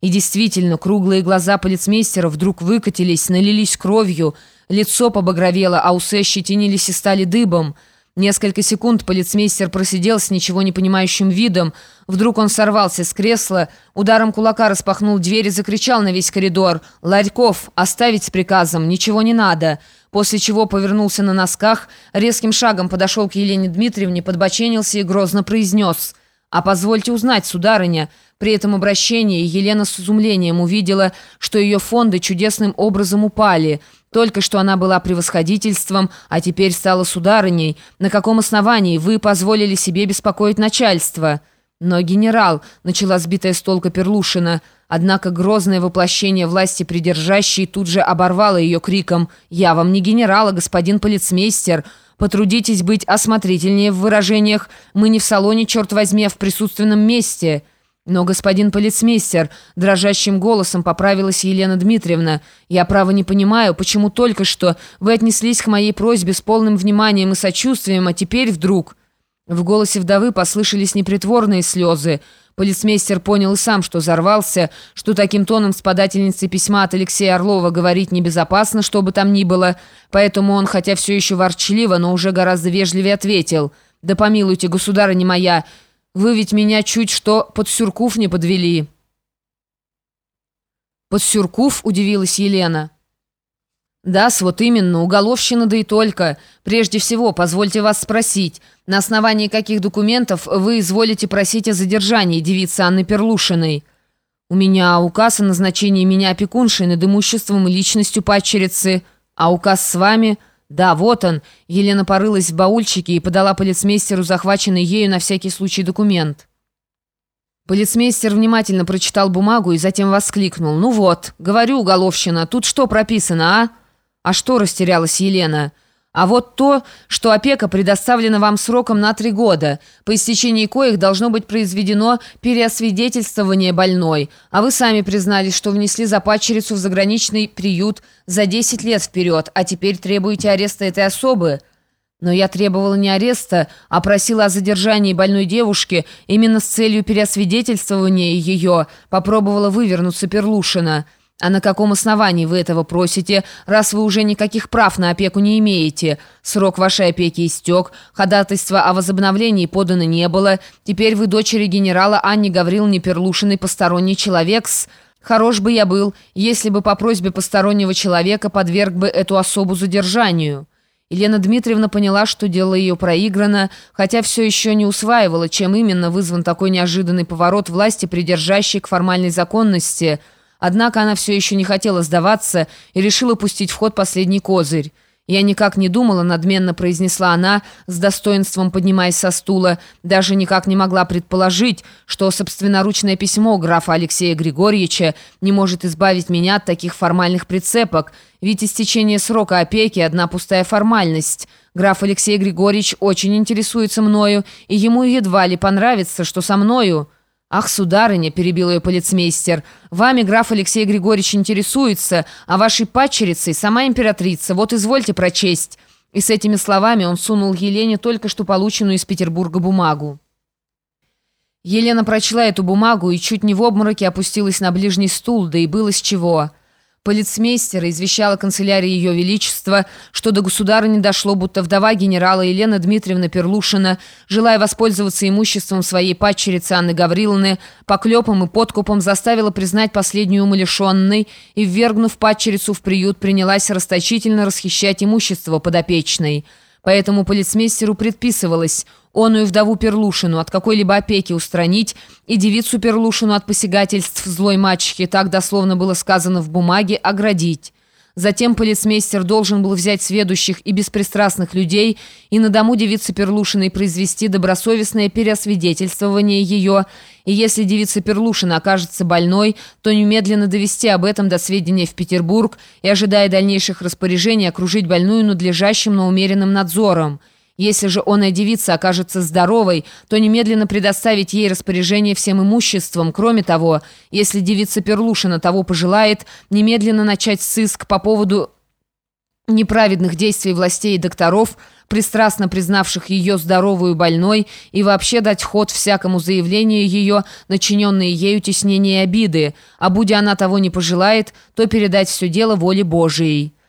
И действительно, круглые глаза полицмейстера вдруг выкатились, налились кровью, лицо побагровело, а усы ощетинились и стали дыбом. Несколько секунд полицмейстер просидел с ничего не понимающим видом. Вдруг он сорвался с кресла, ударом кулака распахнул дверь и закричал на весь коридор «Ларьков, оставить с приказом, ничего не надо!» После чего повернулся на носках, резким шагом подошел к Елене Дмитриевне, подбоченился и грозно произнес «А позвольте узнать, сударыня». При этом обращении Елена с изумлением увидела, что ее фонды чудесным образом упали. Только что она была превосходительством, а теперь стала сударыней. На каком основании вы позволили себе беспокоить начальство?» «Но генерал», — начала сбитая с толка Перлушина, однако грозное воплощение власти придержащей тут же оборвало ее криком «Я вам не генерал, а господин полицмейстер. Потрудитесь быть осмотрительнее в выражениях. Мы не в салоне, черт возьми, а в присутственном месте». «Но, господин полицмейстер», — дрожащим голосом поправилась Елена Дмитриевна, «я, право, не понимаю, почему только что вы отнеслись к моей просьбе с полным вниманием и сочувствием, а теперь вдруг...» В голосе вдовы послышались непритворные слезы. Полицмейстер понял и сам, что взорвался, что таким тоном с подательницей письма от Алексея Орлова говорить небезопасно, что бы там ни было, поэтому он, хотя все еще ворчливо, но уже гораздо вежливее ответил, «Да помилуйте, государыня моя, — вы ведь меня чуть что под Сюркув не подвели». «Под Сюркув?» — удивилась Елена. «Да-с, вот именно, уголовщина, да и только. Прежде всего, позвольте вас спросить, на основании каких документов вы изволите просить о задержании девицы Анны Перлушиной?» «У меня указ о назначении меня опекуншей над имуществом и личностью падчерицы, а указ с вами...» «Да, вот он!» Елена порылась в баульчике и подала полицмейстеру захваченный ею на всякий случай документ. Полицмейстер внимательно прочитал бумагу и затем воскликнул. «Ну вот, говорю, уголовщина, тут что прописано, а?» «А что?» – растерялась Елена. А вот то, что опека предоставлена вам сроком на три года, по истечении коих должно быть произведено переосвидетельствование больной, а вы сами признались, что внесли за падчерицу в заграничный приют за 10 лет вперед, а теперь требуете ареста этой особы. Но я требовала не ареста, а просила о задержании больной девушки именно с целью переосвидетельствования ее, попробовала вывернуться Перлушина». «А на каком основании вы этого просите, раз вы уже никаких прав на опеку не имеете? Срок вашей опеки истек, ходатайства о возобновлении подано не было, теперь вы дочери генерала Анни Гавриловны Перлушиной посторонний человек с... Хорош бы я был, если бы по просьбе постороннего человека подверг бы эту особу задержанию». Елена Дмитриевна поняла, что дело ее проиграно, хотя все еще не усваивала, чем именно вызван такой неожиданный поворот власти, придержащей к формальной законности – Однако она все еще не хотела сдаваться и решила пустить в ход последний козырь. «Я никак не думала», — надменно произнесла она, с достоинством поднимаясь со стула, «даже никак не могла предположить, что собственноручное письмо графа Алексея Григорьевича не может избавить меня от таких формальных прицепок, ведь истечение срока опеки — одна пустая формальность. Граф Алексей Григорьевич очень интересуется мною, и ему едва ли понравится, что со мною...» «Ах, сударыня!» — перебил ее полицмейстер. «Вами граф Алексей Григорьевич интересуется, а вашей падчерицей сама императрица. Вот извольте прочесть». И с этими словами он сунул Елене только что полученную из Петербурга бумагу. Елена прочла эту бумагу и чуть не в обмороке опустилась на ближний стул, да и было с чего. Полицмейстера извещала канцелярия Ее Величества, что до государыни дошло, будто вдова генерала Елена Дмитриевна Перлушина, желая воспользоваться имуществом своей падчерицы Анны Гавриловны, поклепом и подкупом заставила признать последнюю умалишенной и, ввергнув падчерицу в приют, принялась расточительно расхищать имущество подопечной. Поэтому полицмейстеру предписывалось оную вдову Перлушину от какой-либо опеки устранить и девицу Перлушину от посягательств злой мачехи, так дословно было сказано в бумаге, оградить. Затем полицмейстер должен был взять сведущих и беспристрастных людей и на дому девицы Перлушиной произвести добросовестное переосвидетельствование ее, и если девица Перлушина окажется больной, то немедленно довести об этом до сведения в Петербург и, ожидая дальнейших распоряжений, окружить больную надлежащим, но умеренным надзором. Если же оная девица окажется здоровой, то немедленно предоставить ей распоряжение всем имуществом. Кроме того, если девица Перлушина того пожелает, немедленно начать сыск по поводу неправедных действий властей и докторов, пристрастно признавших ее здоровую больной, и вообще дать ход всякому заявлению ее, начиненные ею теснения и обиды, а будь она того не пожелает, то передать все дело воле Божией.